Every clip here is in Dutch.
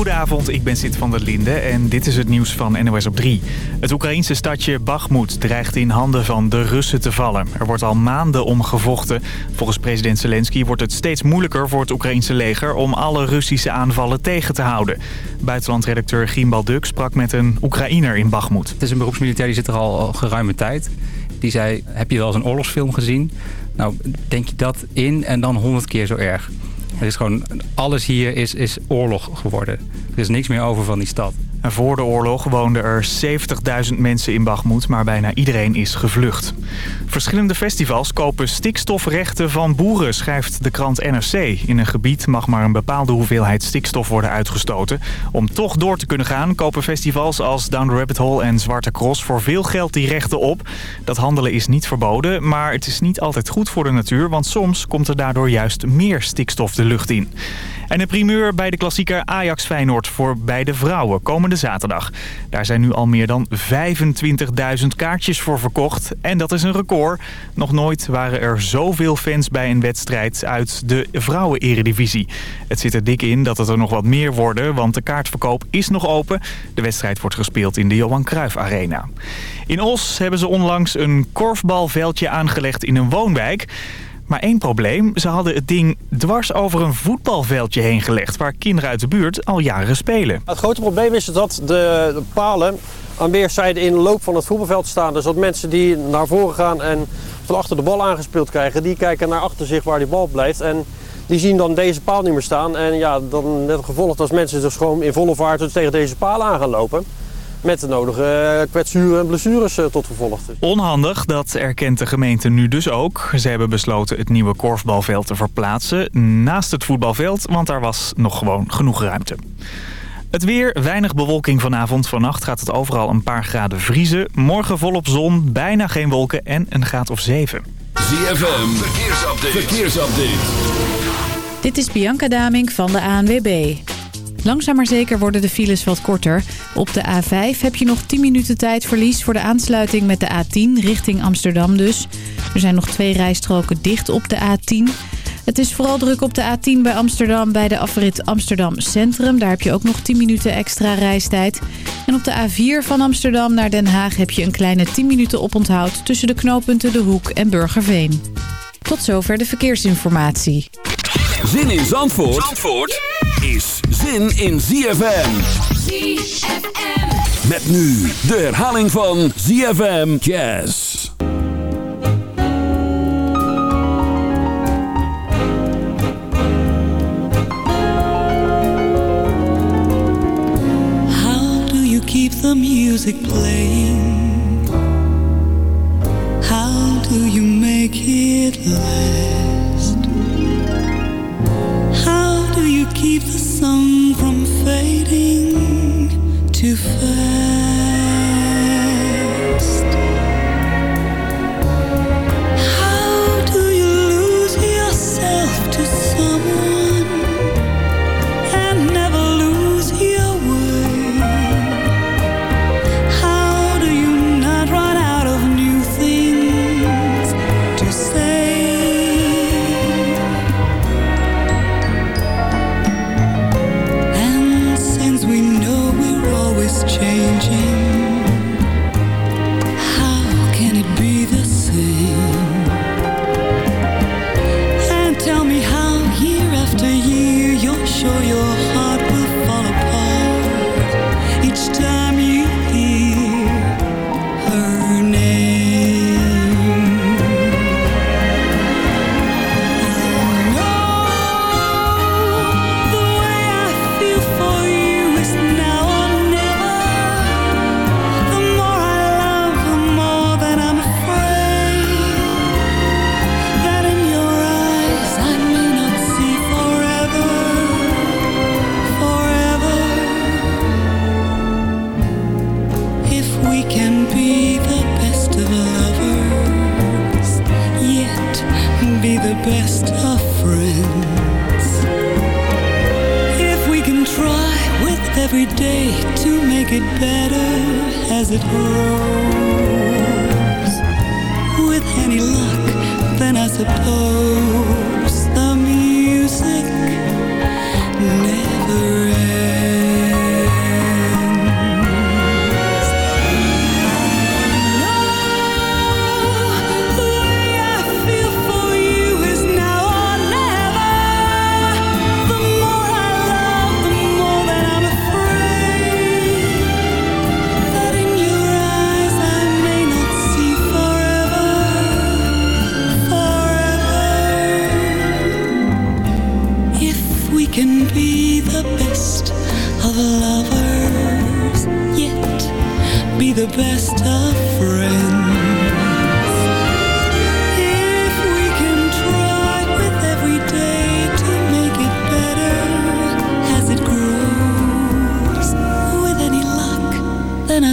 Goedenavond, ik ben Sid van der Linde en dit is het nieuws van NOS op 3. Het Oekraïnse stadje Bakhmut dreigt in handen van de Russen te vallen. Er wordt al maanden om gevochten. Volgens president Zelensky wordt het steeds moeilijker voor het Oekraïnse leger... om alle Russische aanvallen tegen te houden. Buitenlandredacteur Gimbal Duk sprak met een Oekraïner in Bakhmut. Het is een beroepsmilitair die zit er al geruime tijd. Die zei, heb je wel eens een oorlogsfilm gezien? Nou, denk je dat in en dan honderd keer zo erg. Het is gewoon, alles hier is, is oorlog geworden. Er is niks meer over van die stad. En voor de oorlog woonden er 70.000 mensen in Bagmoed, maar bijna iedereen is gevlucht. Verschillende festivals kopen stikstofrechten van boeren, schrijft de krant NRC. In een gebied mag maar een bepaalde hoeveelheid stikstof worden uitgestoten. Om toch door te kunnen gaan, kopen festivals als Down the Rabbit Hole en Zwarte Cross voor veel geld die rechten op. Dat handelen is niet verboden, maar het is niet altijd goed voor de natuur, want soms komt er daardoor juist meer stikstof de lucht in. En een primeur bij de klassieker Ajax Feyenoord voor beide vrouwen komende zaterdag. Daar zijn nu al meer dan 25.000 kaartjes voor verkocht. En dat is een record. Nog nooit waren er zoveel fans bij een wedstrijd uit de vrouwen-eredivisie. Het zit er dik in dat het er nog wat meer worden, want de kaartverkoop is nog open. De wedstrijd wordt gespeeld in de Johan Cruijff Arena. In Os hebben ze onlangs een korfbalveldje aangelegd in een woonwijk... Maar één probleem, ze hadden het ding dwars over een voetbalveldje heen gelegd... waar kinderen uit de buurt al jaren spelen. Het grote probleem is dat de palen aan weerszijden in de loop van het voetbalveld staan. Dus dat mensen die naar voren gaan en van achter de bal aangespeeld krijgen... die kijken naar achter zich waar die bal blijft... En die zien dan deze paal niet meer staan. En ja, dan net gevolg als mensen dus gewoon in volle vaart dus tegen deze paal aan gaan lopen met de nodige eh, kwetsuren en blessures eh, tot gevolg. Onhandig, dat erkent de gemeente nu dus ook. Ze hebben besloten het nieuwe korfbalveld te verplaatsen naast het voetbalveld, want daar was nog gewoon genoeg ruimte. Het weer, weinig bewolking vanavond. Vannacht gaat het overal een paar graden vriezen. Morgen volop zon, bijna geen wolken en een graad of 7. ZFM, verkeersupdate. verkeersupdate. Dit is Bianca Daming van de ANWB. Langzaam maar zeker worden de files wat korter. Op de A5 heb je nog 10 minuten tijd verlies voor de aansluiting met de A10 richting Amsterdam dus. Er zijn nog twee rijstroken dicht op de A10. Het is vooral druk op de A10 bij Amsterdam bij de afrit Amsterdam Centrum. Daar heb je ook nog 10 minuten extra reistijd. En op de A4 van Amsterdam naar Den Haag heb je een kleine 10 minuten oponthoud... tussen de knooppunten De Hoek en Burgerveen. Tot zover de verkeersinformatie. Zin in Zandvoort, Zandvoort? Is zin in ZFM. ZFM. Met nu de herhaling van ZFM Jazz. How do you keep the music playing? How do you make it last? too fast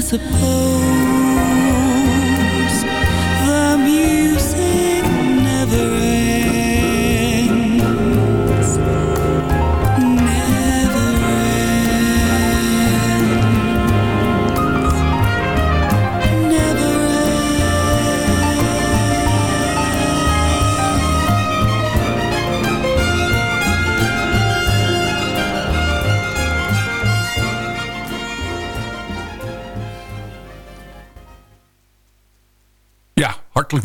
suppose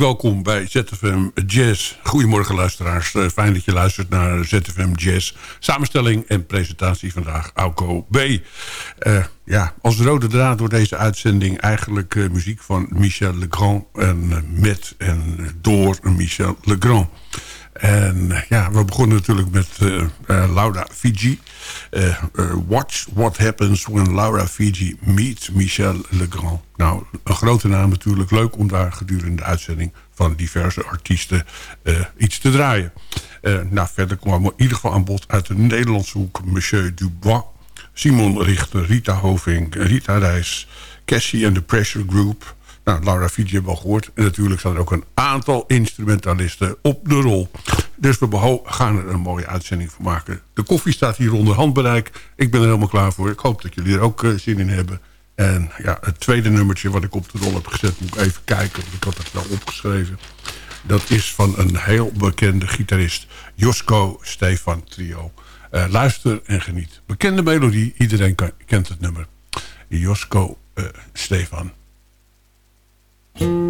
welkom bij ZFM Jazz. Goedemorgen luisteraars. Eh, Fijn dat je luistert naar ZFM Jazz. Samenstelling en presentatie vandaag Auko B. Eh, ja, als rode draad door deze uitzending eigenlijk eh, muziek van Michel Legrand. En met en door Michel Legrand. En eh, ja, we begonnen natuurlijk met eh, Laura Fiji. Watch what happens when Laura Fiji meets Michel Legrand. Nou, een grote naam natuurlijk. Leuk om daar gedurende de uitzending van diverse artiesten iets te draaien. Nou, verder kwam in ieder geval aan bod uit de Nederlandse hoek Monsieur Dubois. Simon Richter, Rita Hoving, Rita Reis, Cassie en de Pressure Group. Nou, Laura Fiji hebben we al gehoord. En natuurlijk staan er ook een aantal instrumentalisten op de rol. Dus we gaan er een mooie uitzending van maken. De koffie staat hier onder handbereik. Ik ben er helemaal klaar voor. Ik hoop dat jullie er ook eh, zin in hebben. En ja, het tweede nummertje wat ik op de rol heb gezet... moet ik even kijken, ik had het wel opgeschreven. Dat is van een heel bekende gitarist. Josko Stefan Trio. Eh, luister en geniet. Bekende melodie, iedereen kent het nummer. Josko eh, Stefan. Thank you.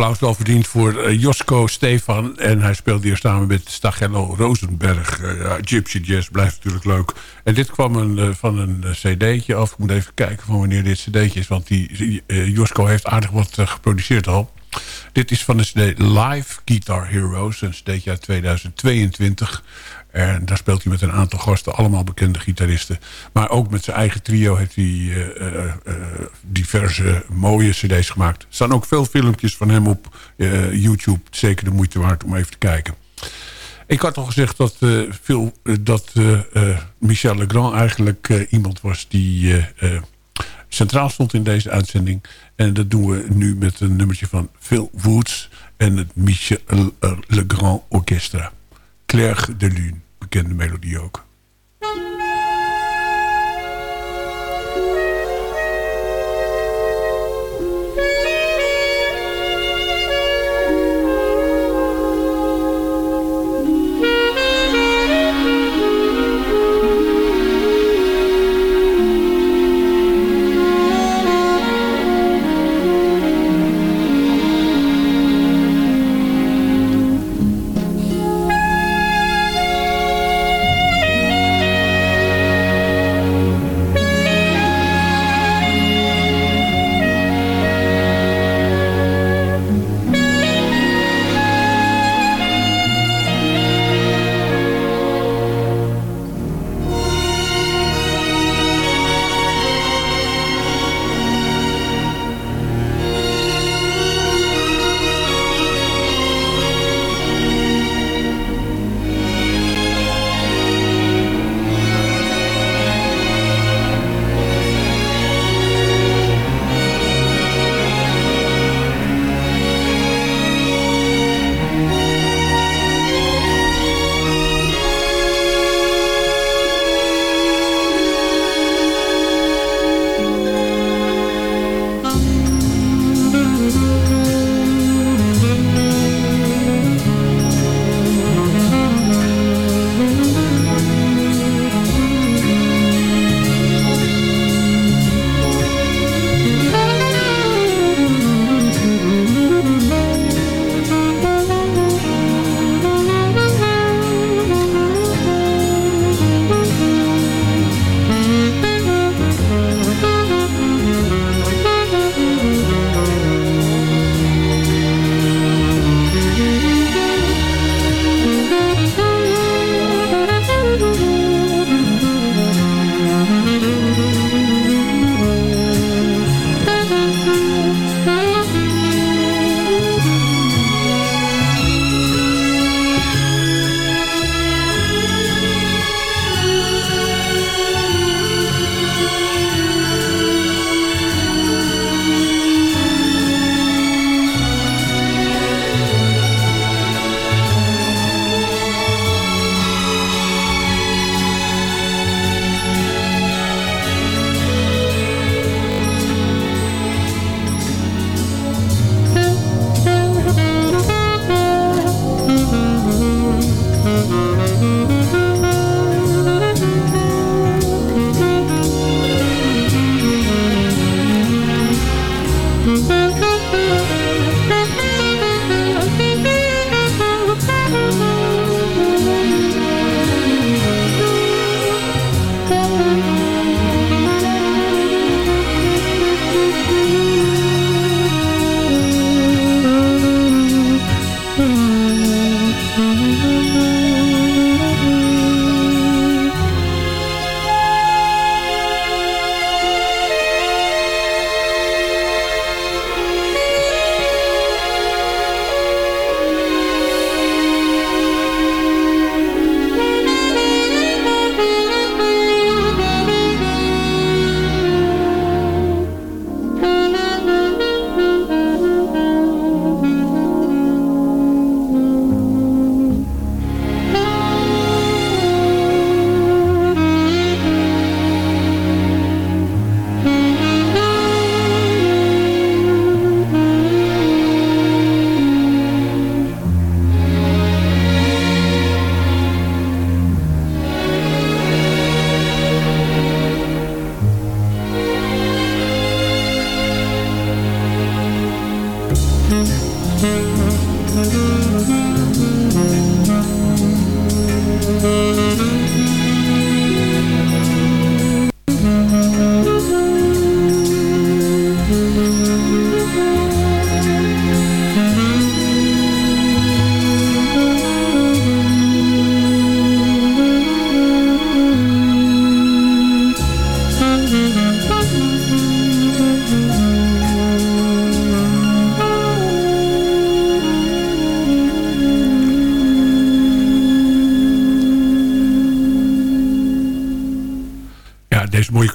Applaus wel verdiend voor eh, Josko Stefan. En hij speelde hier samen met Stagello Rosenberg. Eh, Gypsy Jazz blijft natuurlijk leuk. En dit kwam een, eh, van een cd'tje af. Ik moet even kijken van wanneer dit cd'tje is. Want die, Josko heeft aardig wat geproduceerd al. Dit is van de cd Live Guitar Heroes. Een cd'tje uit 2022. En daar speelt hij met een aantal gasten, allemaal bekende gitaristen. Maar ook met zijn eigen trio heeft hij eh, eh, eh, diverse mooie cd's gemaakt. Er staan ook veel filmpjes van hem op eh, YouTube. Zeker de moeite waard om even te kijken. Ik had al gezegd dat, eh, veel, eh, dat eh, eh, Michel Legrand eigenlijk eh, iemand was die eh, eh, centraal stond in deze uitzending. En dat doen we nu met een nummertje van Phil Woods en het Michel Legrand Orchestra. Claire de Lune, bekende melodie ook.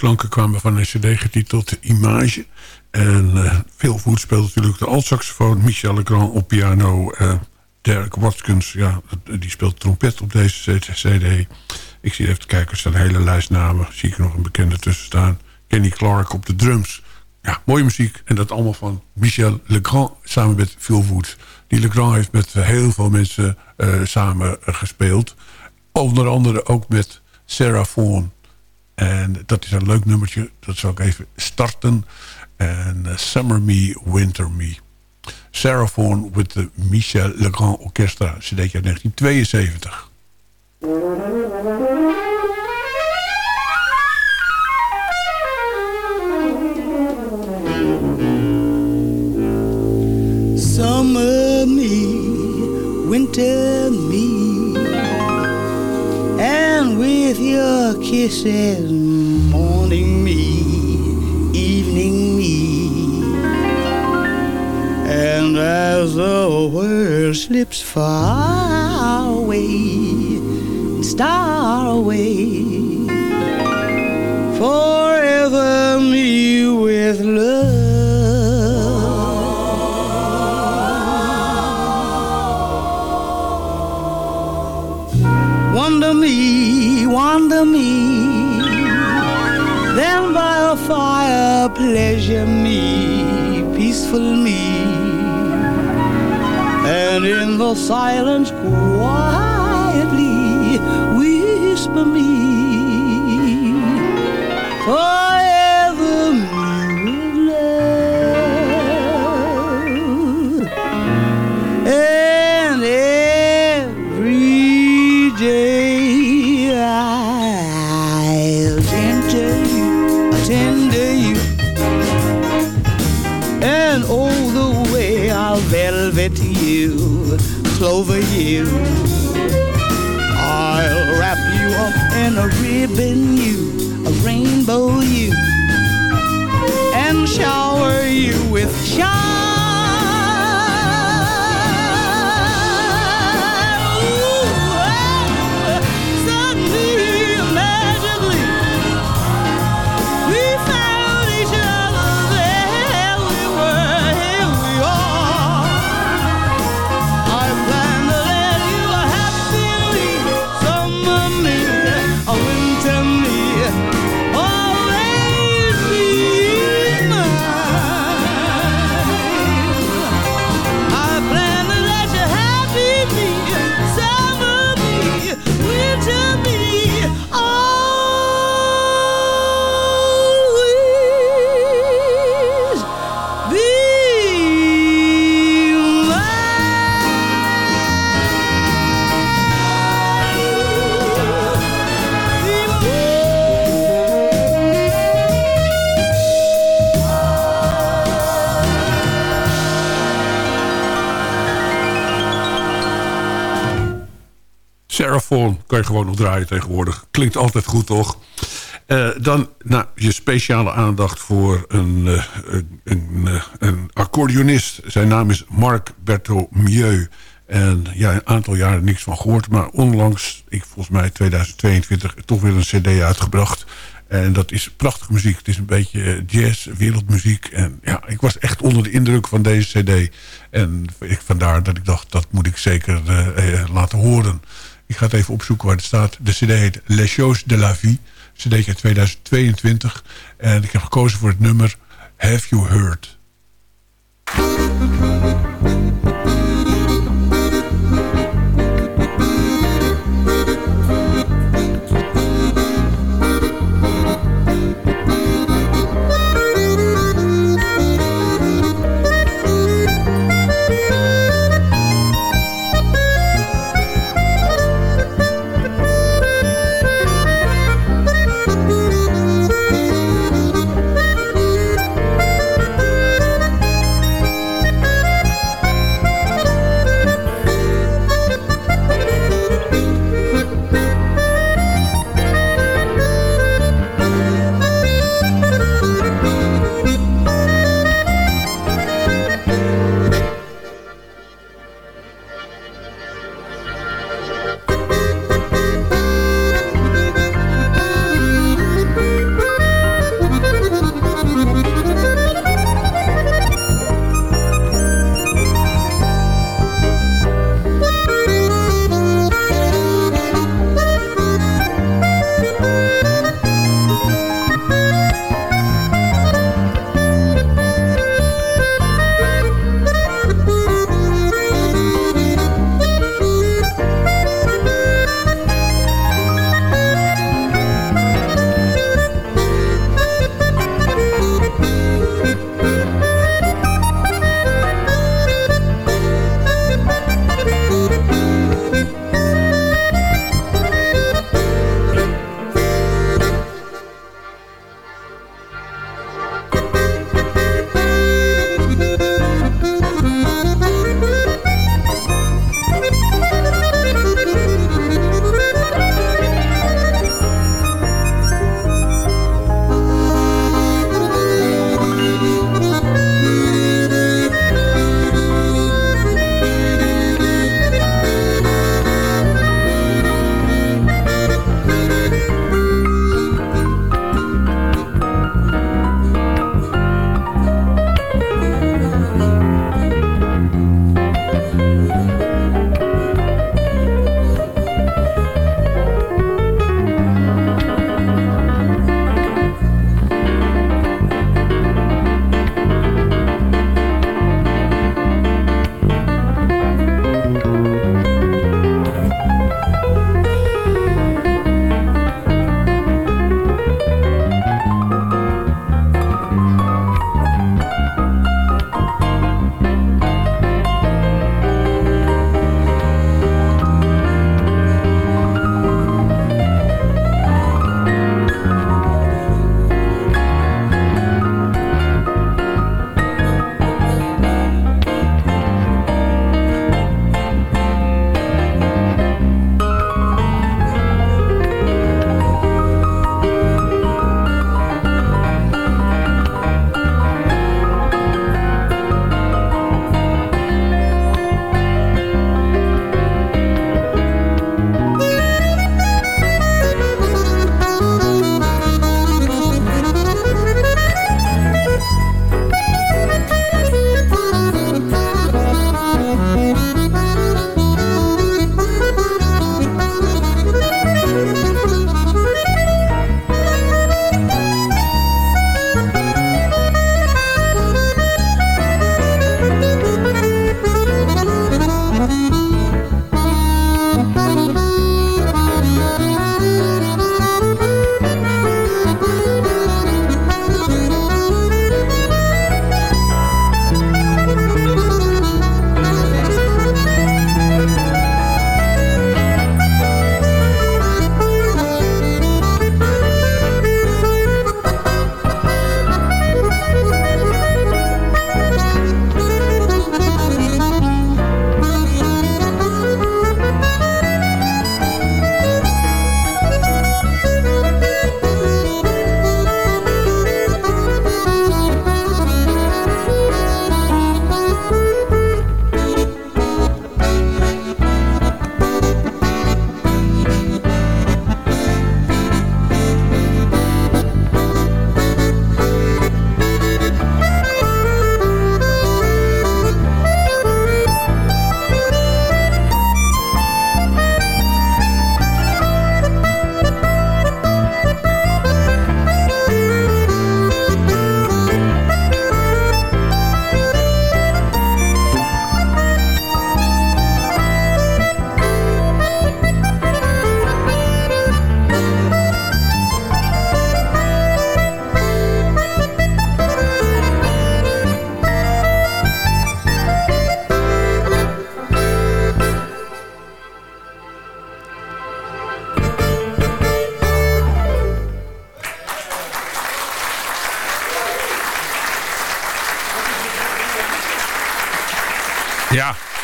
Klanken kwamen van een cd getiteld Image. En uh, Phil Voet speelt natuurlijk de altsaxofoon. Michel Legrand op piano. Uh, Derek Watkins, ja, die speelt trompet op deze cd. Ik zie even kijken, er staan hele lijst namen. Zie ik nog een bekende tussen staan. Kenny Clark op de drums. Ja, mooie muziek. En dat allemaal van Michel Legrand samen met Phil Woods. Die Legrand heeft met heel veel mensen uh, samen gespeeld. Onder andere ook met Sarah Vaughan. En dat is een leuk nummertje. Dat zal ik even starten. En uh, Summer Me, Winter Me. Vaughan with the Michel Legrand Orchestra. CD 1972. Summer me, winter kisses, morning me, evening me, and as the world slips far away, star away, forever me with love. Wonder me, wonder me, then by a fire pleasure me, peaceful me, and in the silence quietly whisper me, clover you. I'll wrap you up in a ribbon you, a rainbow you, je gewoon nog draaien tegenwoordig. Klinkt altijd goed, toch? Eh, dan nou, je speciale aandacht voor een, eh, een, eh, een accordeonist. Zijn naam is Marc Berthommieu. En ja, een aantal jaren niks van gehoord. Maar onlangs, ik, volgens mij 2022, toch weer een cd uitgebracht. En dat is prachtige muziek. Het is een beetje jazz, wereldmuziek. En ja, ik was echt onder de indruk van deze cd. En ik, vandaar dat ik dacht, dat moet ik zeker laten horen. Ik ga het even opzoeken waar het staat. De cd heet Les Choses de la Vie. cd uit 2022. En ik heb gekozen voor het nummer Have You Heard.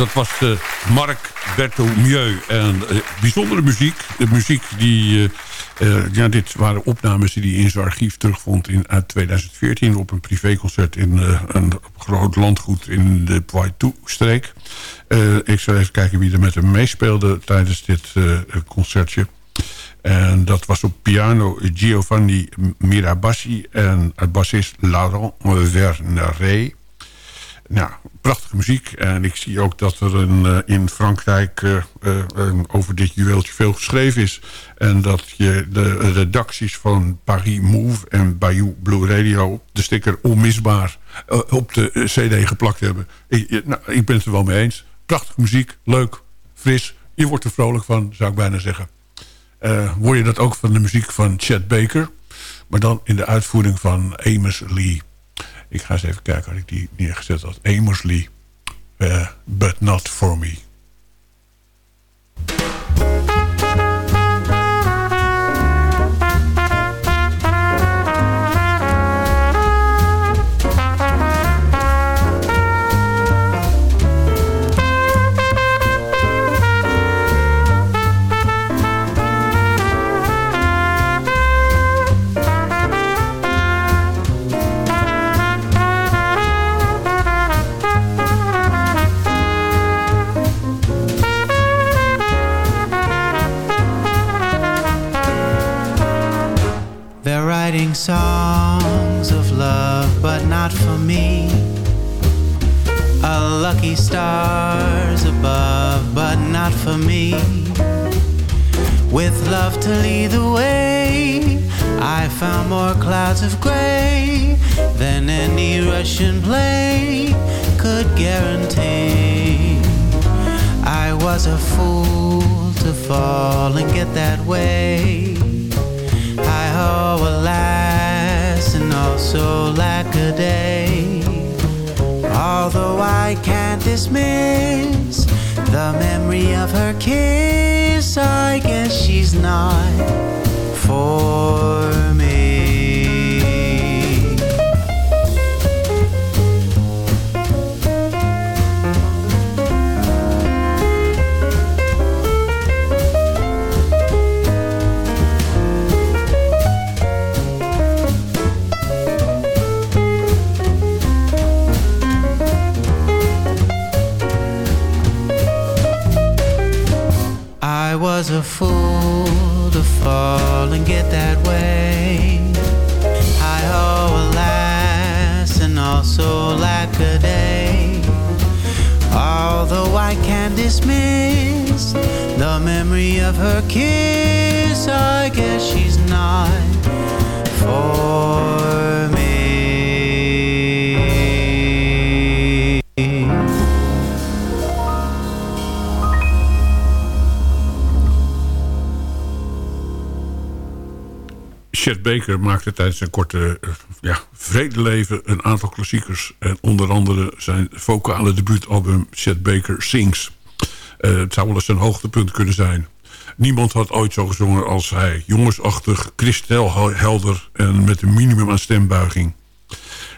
Dat was uh, Marc Berthoumieux. En uh, bijzondere muziek. De muziek die... Uh, ja, dit waren opnames die hij in zijn archief terugvond in, uit 2014... op een privéconcert in een groot landgoed in de Poitou-streek. ik zal even kijken wie er met hem meespeelde tijdens dit concertje. En dat was op piano Giovanni Mirabassi en bassist Laurent Verneret ja, prachtige muziek. En ik zie ook dat er een, uh, in Frankrijk uh, uh, over dit juweeltje veel geschreven is. En dat je de redacties van Paris Move en Bayou Blue Radio... de sticker onmisbaar op de cd geplakt hebben. Ik, nou, ik ben het er wel mee eens. Prachtige muziek, leuk, fris. Je wordt er vrolijk van, zou ik bijna zeggen. word je dat ook van de muziek van Chet Baker... maar dan in de uitvoering van Amos Lee... Ik ga eens even kijken, had ik die neergezet als Amosley. Uh, but not for me. Writing songs of love, but not for me. A lucky stars above, but not for me. With love to lead the way, I found more clouds of gray than any Russian play could guarantee. I was a fool to fall and get that way. Oh, alas, and also lack a day. Although I can't dismiss the memory of her kiss, I guess she's not for was I can't dismiss the memory of her kiss, I guess she's not for me. Chet Baker maakte tijdens zijn korte uh, ja, vredeleven een aantal klassiekers. En onder andere zijn vocale debuutalbum Chet Baker Sings. Uh, het zou wel eens een hoogtepunt kunnen zijn. Niemand had ooit zo gezongen als hij. Jongensachtig, kristelhelder en met een minimum aan stembuiging.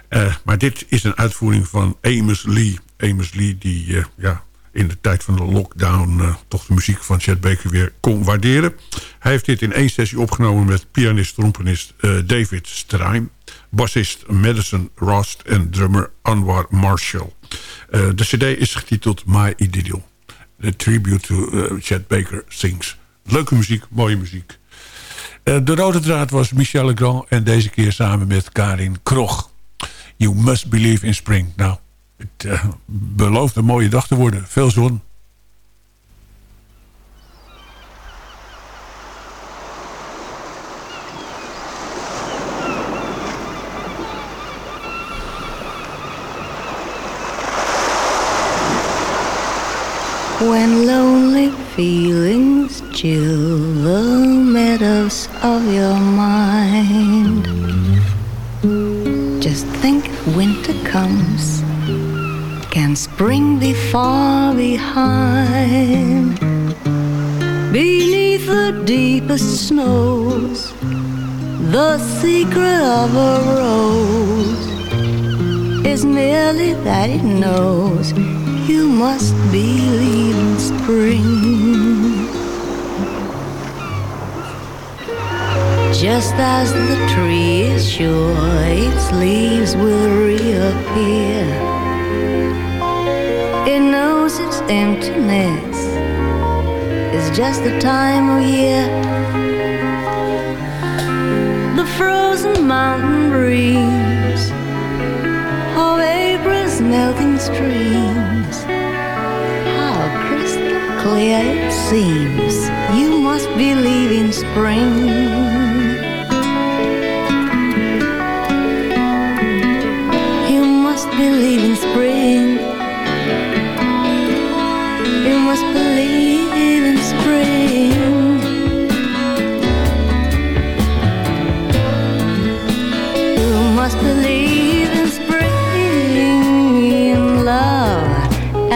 Uh, maar dit is een uitvoering van Amos Lee. Amos Lee die ja, in de tijd van de lockdown toch de muziek van Chet Baker weer kon waarderen. Hij heeft dit in één sessie opgenomen met pianist-trompenist David Straim, bassist Madison Rost en drummer Anwar Marshall. Uh, de cd is getiteld My Idyll. The tribute to Chet Baker Sings. Leuke muziek, mooie muziek. de rode draad was Michel Legrand en deze keer samen met Karin Krog. You must believe in spring. Nou, het uh, belooft een mooie dag te worden. Veel zon. Far behind? Beneath the deepest snows, the secret of a rose is merely that it knows You must believe in spring. Just as the tree is sure its leaves will reappear, emptiness is just the time of year. The frozen mountain breeze of April's melting streams. How crystal clear it seems. You must believe in spring.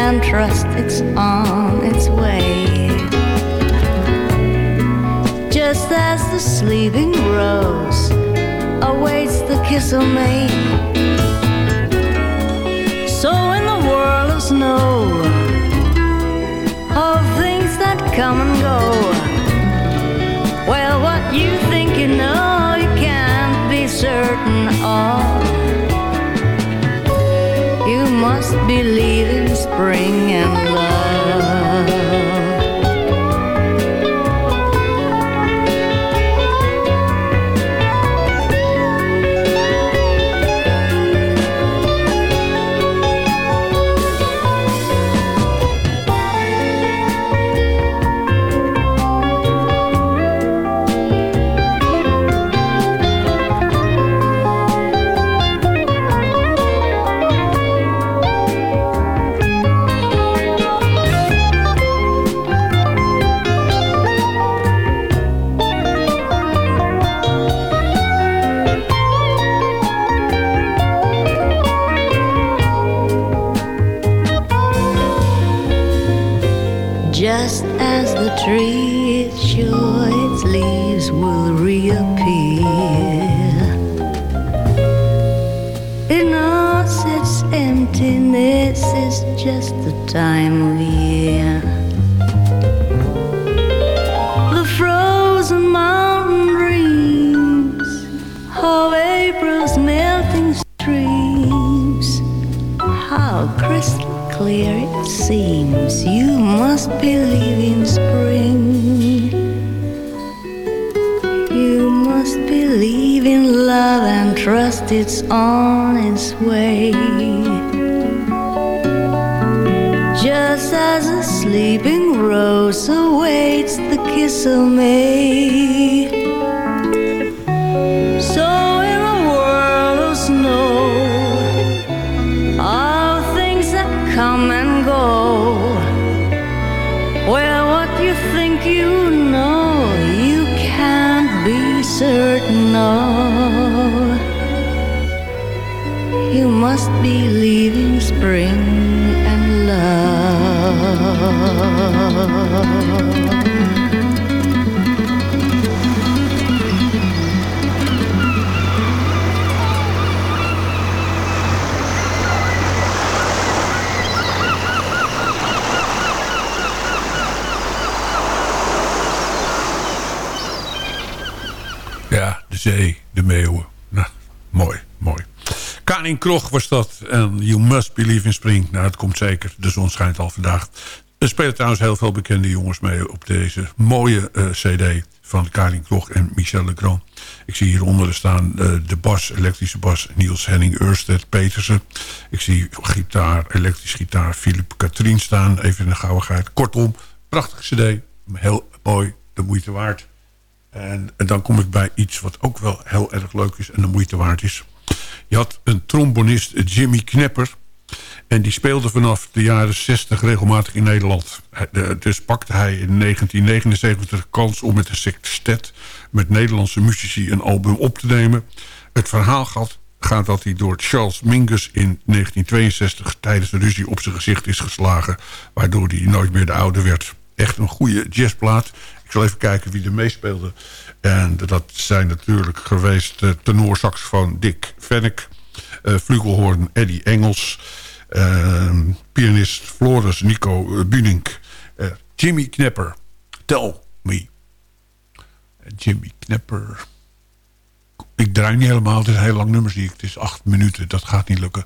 And trust it's on its way. Just as the sleeping rose awaits the kiss of May. So in the world of snow, of things that come and go. Well, what you think you know, you can't be certain of. You must believe in spring and love. Trust it's on its way. Just as a sleeping rose awaits the kiss of May. Karin Krog was dat. En You Must Believe in Spring. Nou, het komt zeker. De zon schijnt al vandaag. Er spelen trouwens heel veel bekende jongens mee... op deze mooie eh, cd van Karin Krog en Michel Legrand. Ik zie hieronder staan eh, de bas, elektrische bas... Niels Henning Ørsted Petersen. Ik zie gitaar, elektrisch gitaar... Philip Katrien staan, even in de gauwigheid. Kortom, prachtige cd. Heel mooi, de moeite waard. En, en dan kom ik bij iets wat ook wel heel erg leuk is en de moeite waard is. Je had een trombonist, Jimmy Knepper. En die speelde vanaf de jaren 60 regelmatig in Nederland. De- Dus pakte hij in 1979 de kans om met een sextet... met Nederlandse muzici een album op te nemen. Het verhaal gaat, gaat dat hij door Charles Mingus in 1962... tijdens de ruzie op zijn gezicht is geslagen... waardoor hij nooit meer de oude werd. Echt een goede jazzplaat. Ik zal even kijken wie er meespeelde. En dat zijn natuurlijk geweest uh, tenorsaxofoon Dick Vennek... uh, flugelhoorn Eddie Engels... eh, pianist Floris Nico Bunink. eh, Jimmy Knapper, Tell Me. Jimmy Knapper. Ik draai niet helemaal, het is heel lang nummer zie ik. Het is acht minuten, dat gaat niet lukken.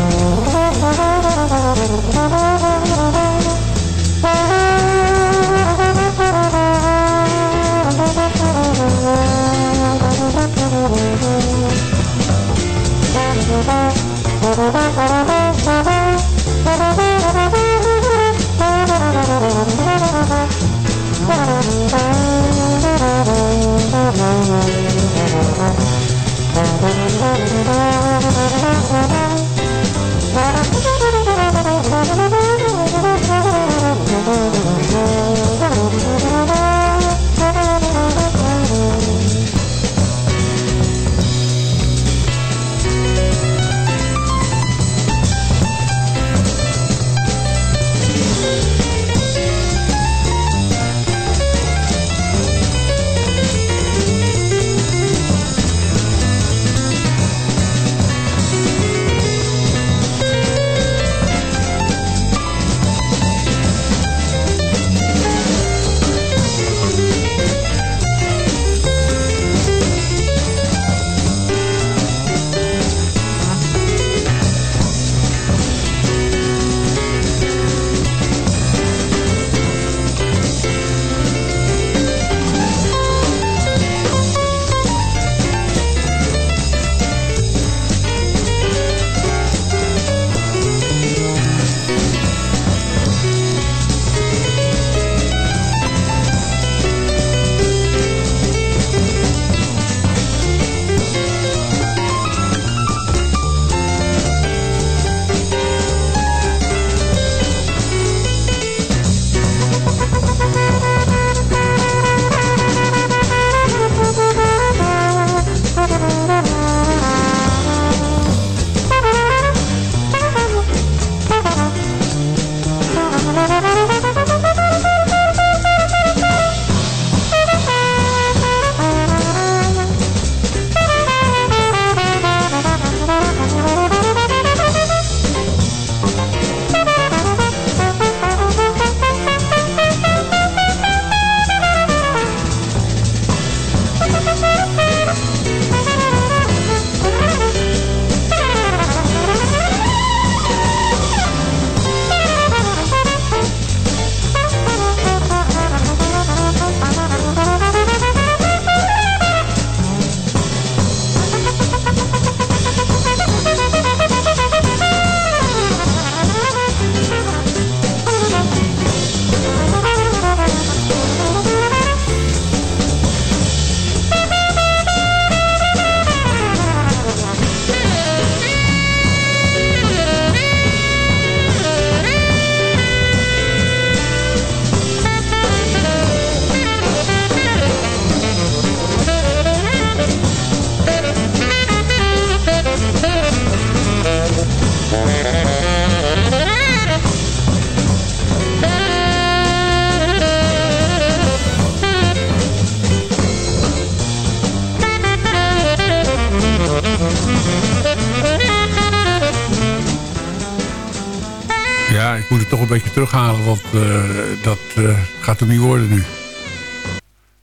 want eh, dat eh, gaat er niet worden nu.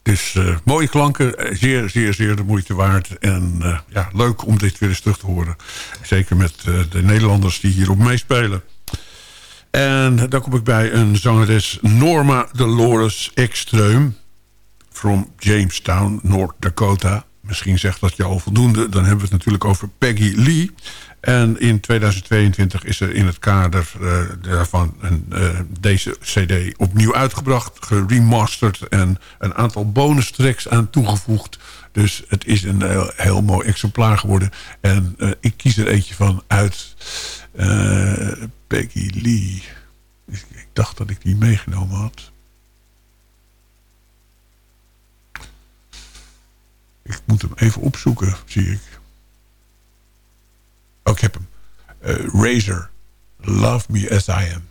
Dus eh, mooie klanken, zeer, zeer, zeer de moeite waard. En ja, leuk om dit weer eens terug te horen. Zeker met de Nederlanders die hierop meespelen. En dan kom ik bij een zangeres Norma Dolores Ekstreum. From Jamestown, North Dakota. Misschien zegt dat je al voldoende. Dan hebben we het natuurlijk over Peggy Lee. En in 2022 is er in het kader eh, daarvan een, eh, deze cd opnieuw uitgebracht. Geremasterd en een aantal bonus tracks aan toegevoegd. Dus het is een heel, heel mooi exemplaar geworden. En eh, ik kies er eentje van uit. Peggy Lee. Ik dacht dat ik die meegenomen had. Ik moet hem even opzoeken, zie ik. Oh, ik heb hem. Eh, Razor. Love Me As I Am.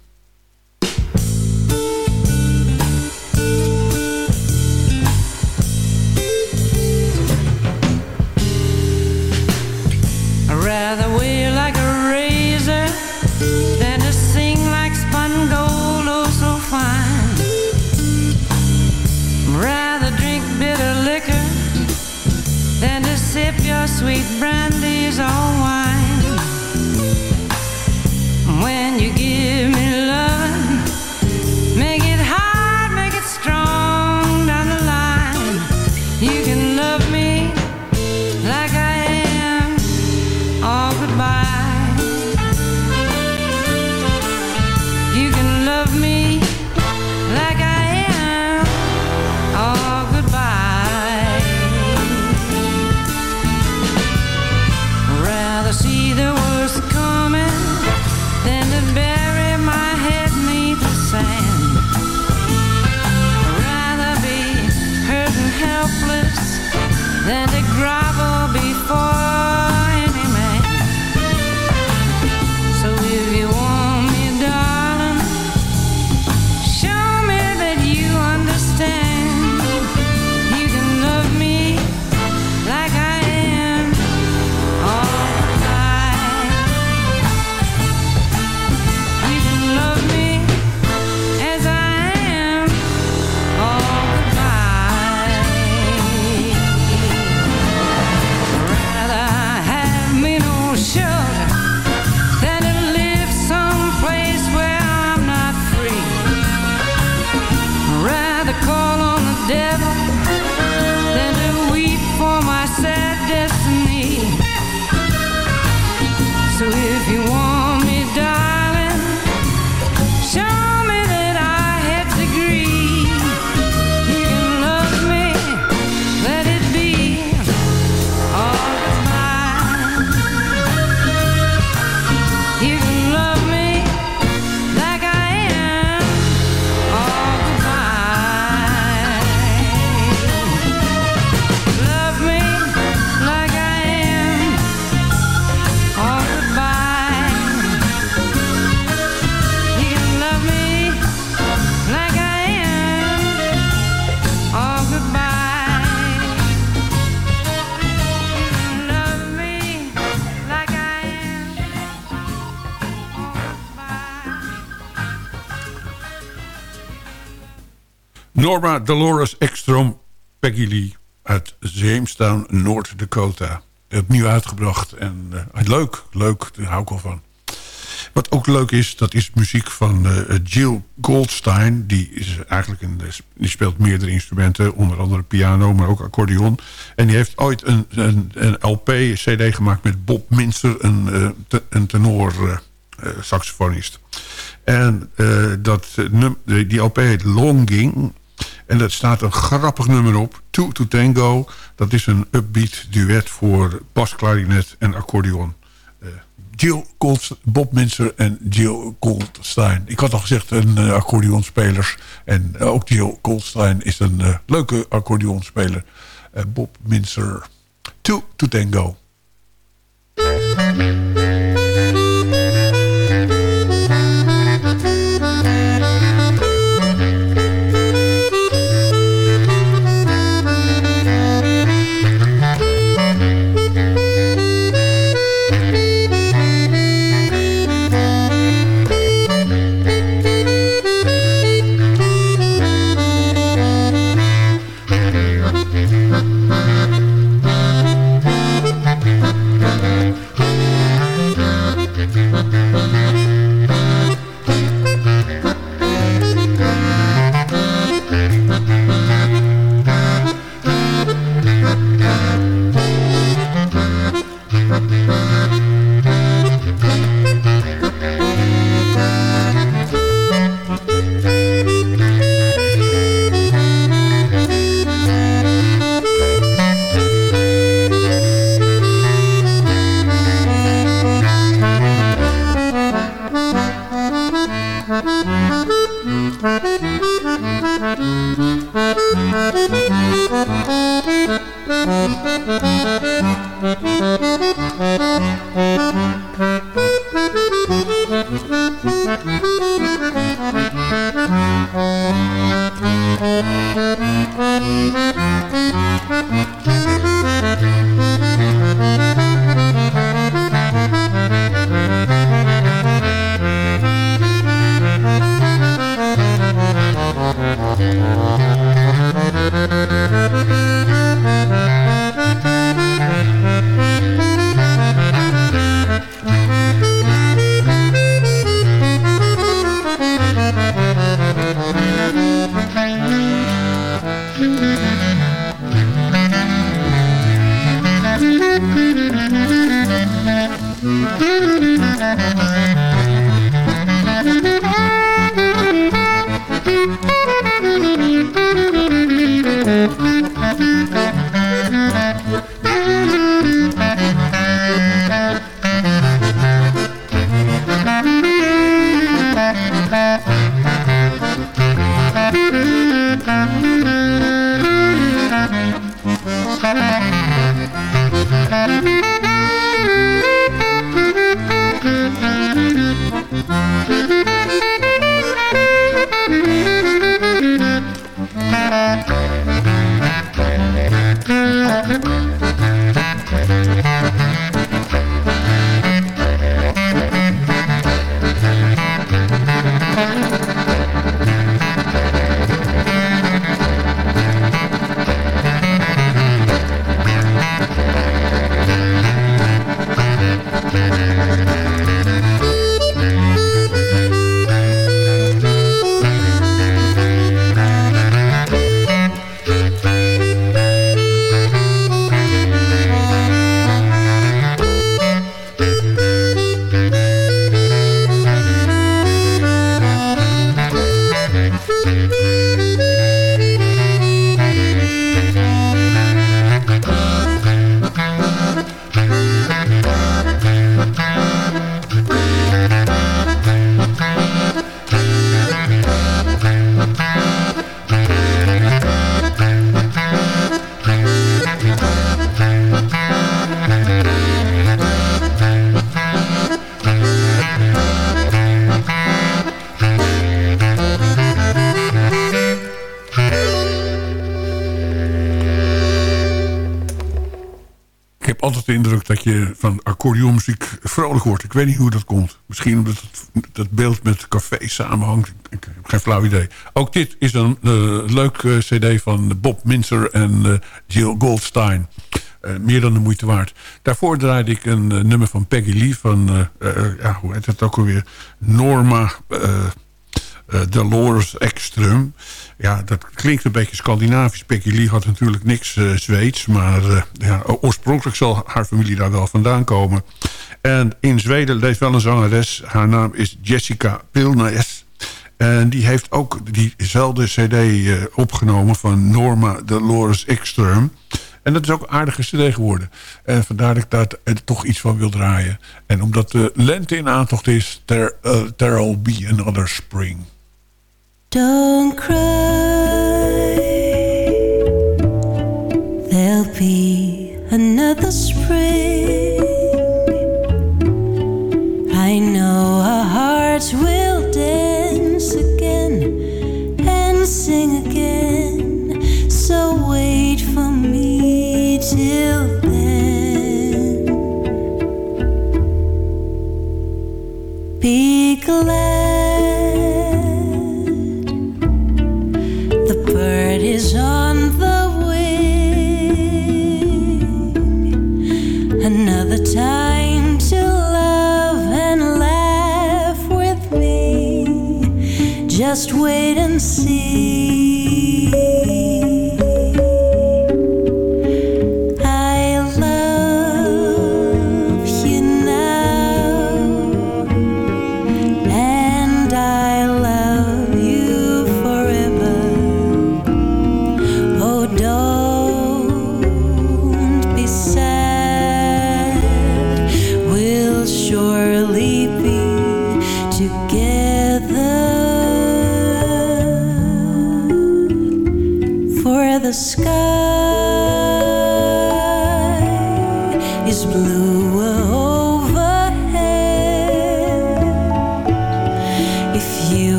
Norma Dolores Ekstrom, Peggy Lee uit Jamestown, North Dakota. Opnieuw uitgebracht en eh, leuk, leuk, daar hou ik wel van. Wat ook leuk is, dat is muziek van eh, Jill Goldstein. Die, is eigenlijk een, die speelt meerdere instrumenten, onder andere piano, maar ook accordeon. En die heeft ooit een, een, een LP-CD gemaakt met Bob Minster, een, eh, een tenor saxofonist. En dat, die LP heet Longing. En daar staat een grappig nummer op. Two to Tango. Dat is een upbeat duet voor basklarinet en accordeon. Eh, Jill Bob Minster en Jill Goldstein. Ik had al gezegd een eh, accordeonspeler. En eh, ook Jill Goldstein is een leuke accordeonspeler. Bob Minster. Two to Tango. Ik accordeonmuziek vrolijk wordt. Ik weet niet hoe dat komt. Misschien omdat het, dat beeld met café samenhangt. Ik heb geen flauw idee. Ook dit is een eh, leuk eh, cd van Bob Minzer en eh, Jill Goldstein. Meer dan de moeite waard. Daarvoor draaide ik een nummer van Peggy Lee van... ja, hoe heet het ook alweer? Norma... eh, Dolores Ekström. Ja, dat klinkt een beetje Scandinavisch. Peggy Lee had natuurlijk niks eh, Zweeds. Maar eh, ja, oorspronkelijk zal haar familie daar wel vandaan komen. En in Zweden leeft wel een zangeres. Haar naam is Jessica Pilnes. En die heeft ook diezelfde cd opgenomen van Norma Dolores Ekström. En dat is ook een aardige cd geworden. En vandaar dat ik daar toch iets van wil draaien. En omdat de lente in aantocht is... There, uh, be another spring. Don't cry. There'll be another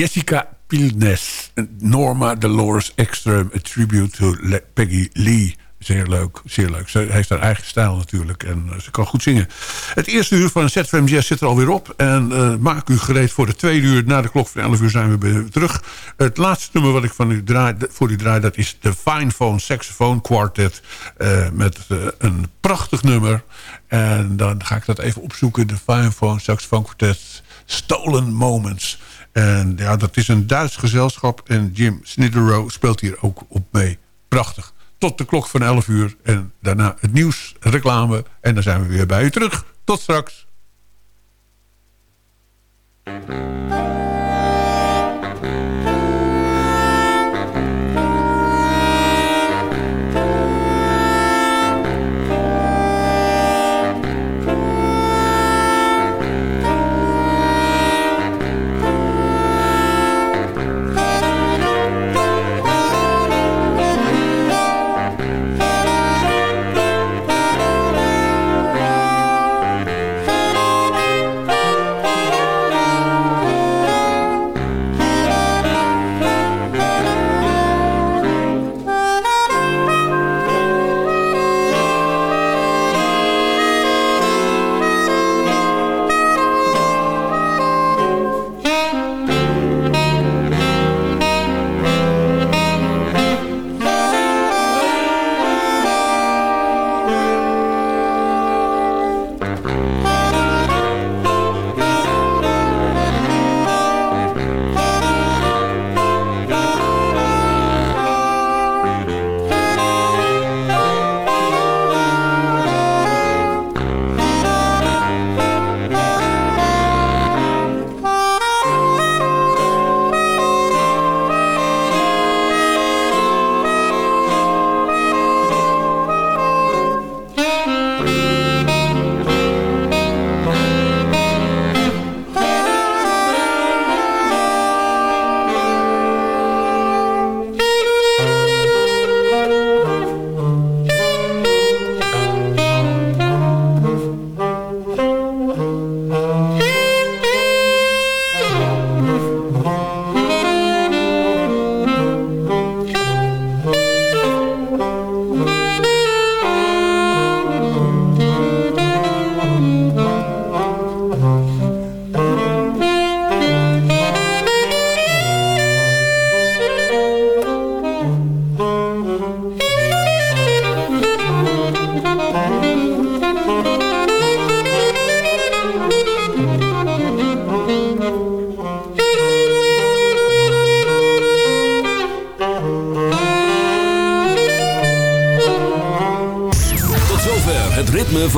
Jessica Pilnes. Norma Dolores Extreme, a tribute to Peggy Lee. Zeer leuk, zeer leuk. Ze heeft haar eigen stijl natuurlijk en eh, ze kan goed zingen. Het eerste uur van ZFM Jazz zit er alweer op. En eh, maak u gereed voor de tweede uur. Na de klok van 11 uur zijn we weer terug. Het laatste nummer wat ik van u draai, voor u draai... dat is de Fine Phone Saxophone Quartet. eh, met een prachtig nummer. En dan ga ik dat even opzoeken. De Fine Phone Saxophone Quartet Stolen Moments. En ja, dat is een Duits gezelschap. En Jim Sniderow speelt hier ook op mee. Prachtig. Tot de klok van 11 uur. En daarna het nieuws, reclame. En dan zijn we weer bij u terug. Tot straks.